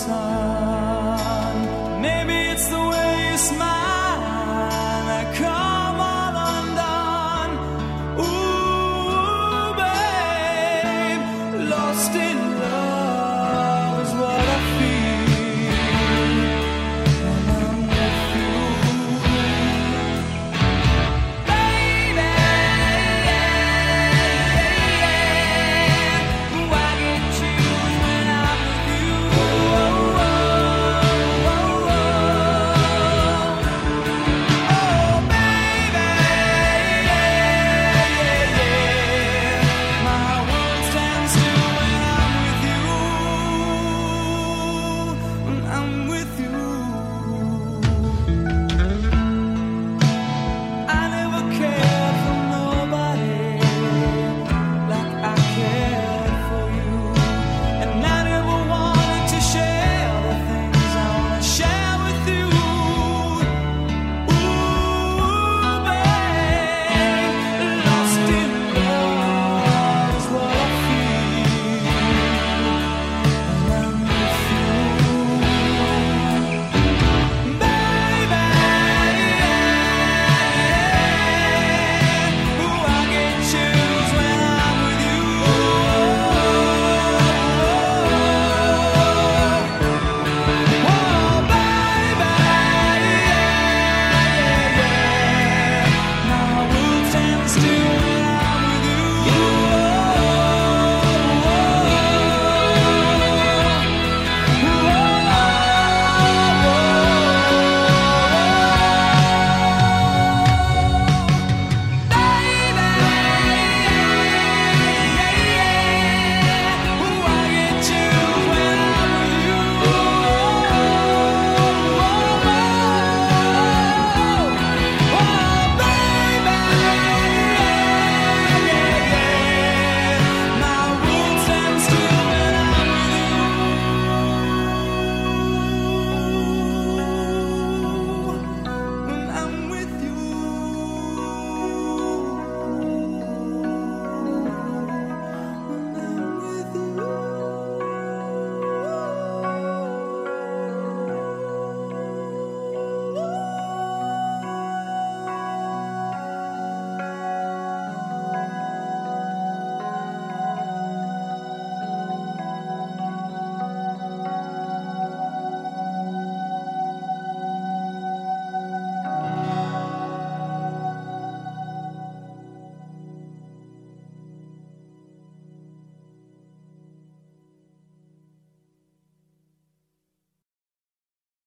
side. I'm with you.